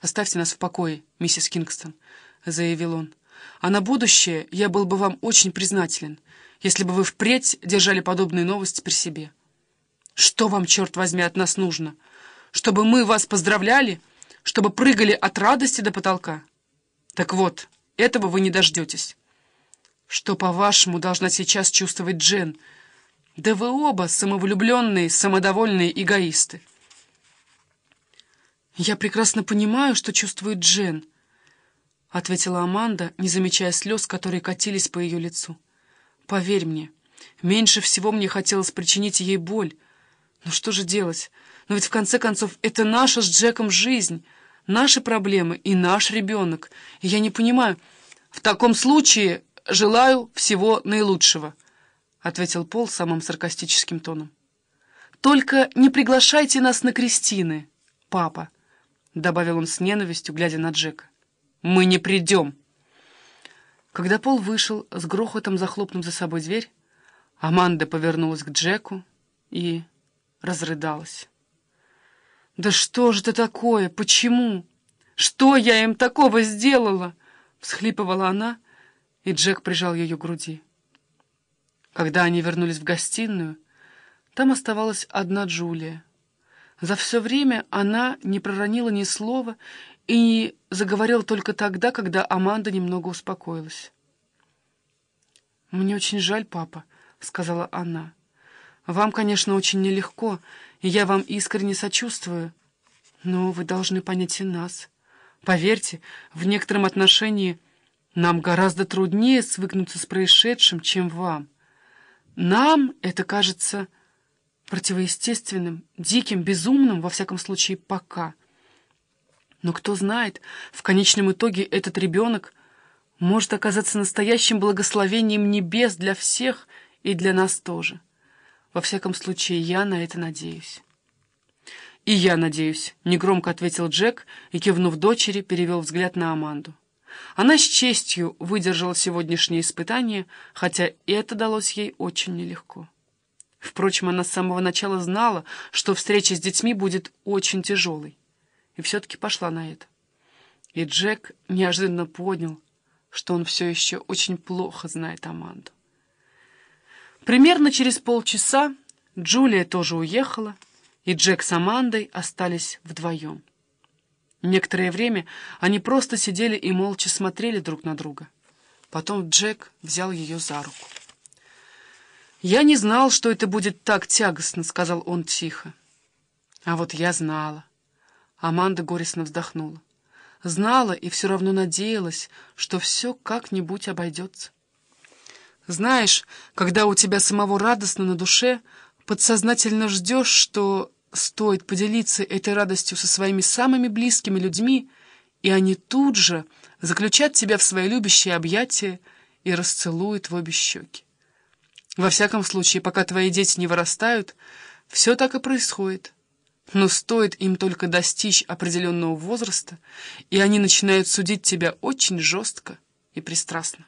«Оставьте нас в покое, миссис Кингстон», — заявил он. «А на будущее я был бы вам очень признателен, если бы вы впредь держали подобные новости при себе». «Что вам, черт возьми, от нас нужно? Чтобы мы вас поздравляли? Чтобы прыгали от радости до потолка? Так вот, этого вы не дождетесь». «Что, по-вашему, должна сейчас чувствовать Джен?» «Да вы оба самовлюбленные, самодовольные эгоисты». «Я прекрасно понимаю, что чувствует Джен», — ответила Аманда, не замечая слез, которые катились по ее лицу. «Поверь мне, меньше всего мне хотелось причинить ей боль. Но что же делать? Но ведь в конце концов это наша с Джеком жизнь, наши проблемы и наш ребенок. И я не понимаю. В таком случае желаю всего наилучшего», — ответил Пол самым саркастическим тоном. «Только не приглашайте нас на крестины, папа». — добавил он с ненавистью, глядя на Джека. «Мы не придем!» Когда Пол вышел, с грохотом захлопнув за собой дверь, Аманда повернулась к Джеку и разрыдалась. «Да что же это такое? Почему? Что я им такого сделала?» — всхлипывала она, и Джек прижал ее к груди. Когда они вернулись в гостиную, там оставалась одна Джулия — за все время она не проронила ни слова и заговорила только тогда, когда Аманда немного успокоилась. «Мне очень жаль, папа», — сказала она. «Вам, конечно, очень нелегко, и я вам искренне сочувствую, но вы должны понять и нас. Поверьте, в некотором отношении нам гораздо труднее свыкнуться с происшедшим, чем вам. Нам это кажется противоестественным, диким, безумным, во всяком случае, пока. Но кто знает, в конечном итоге этот ребенок может оказаться настоящим благословением небес для всех и для нас тоже. Во всяком случае, я на это надеюсь. «И я надеюсь», — негромко ответил Джек и, кивнув дочери, перевел взгляд на Аманду. Она с честью выдержала сегодняшнее испытание, хотя это далось ей очень нелегко. Впрочем, она с самого начала знала, что встреча с детьми будет очень тяжелой. И все-таки пошла на это. И Джек неожиданно понял, что он все еще очень плохо знает Аманду. Примерно через полчаса Джулия тоже уехала, и Джек с Амандой остались вдвоем. Некоторое время они просто сидели и молча смотрели друг на друга. Потом Джек взял ее за руку. «Я не знал, что это будет так тягостно», — сказал он тихо. «А вот я знала». Аманда горестно вздохнула. Знала и все равно надеялась, что все как-нибудь обойдется. Знаешь, когда у тебя самого радостно на душе, подсознательно ждешь, что стоит поделиться этой радостью со своими самыми близкими людьми, и они тут же заключат тебя в свои любящие объятия и расцелуют в обе щеки. Во всяком случае, пока твои дети не вырастают, все так и происходит. Но стоит им только достичь определенного возраста, и они начинают судить тебя очень жестко и пристрастно.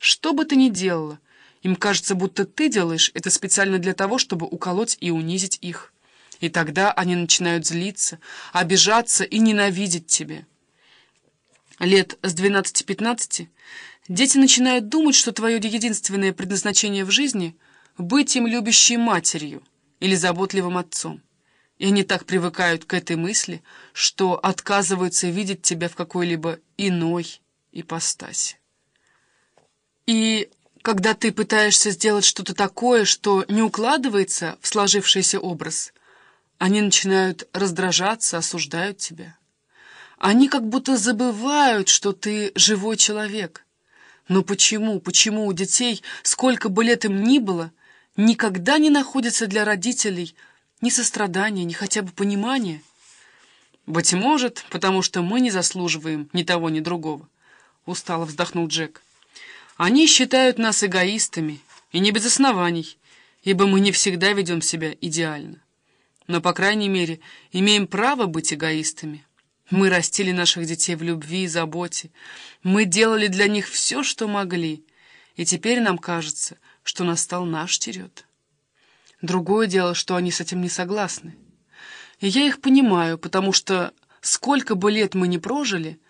Что бы ты ни делала, им кажется, будто ты делаешь это специально для того, чтобы уколоть и унизить их. И тогда они начинают злиться, обижаться и ненавидеть тебя. Лет с 12-15 Дети начинают думать, что твое единственное предназначение в жизни — быть им любящей матерью или заботливым отцом. И они так привыкают к этой мысли, что отказываются видеть тебя в какой-либо иной ипостаси. И когда ты пытаешься сделать что-то такое, что не укладывается в сложившийся образ, они начинают раздражаться, осуждают тебя. Они как будто забывают, что ты живой человек — но почему, почему у детей, сколько бы лет им ни было, никогда не находится для родителей ни сострадания, ни хотя бы понимания? «Быть может, потому что мы не заслуживаем ни того, ни другого», — устало вздохнул Джек. «Они считают нас эгоистами, и не без оснований, ибо мы не всегда ведем себя идеально. Но, по крайней мере, имеем право быть эгоистами». Мы растили наших детей в любви и заботе. Мы делали для них все, что могли. И теперь нам кажется, что настал наш черед. Другое дело, что они с этим не согласны. И я их понимаю, потому что Сколько бы лет мы ни прожили,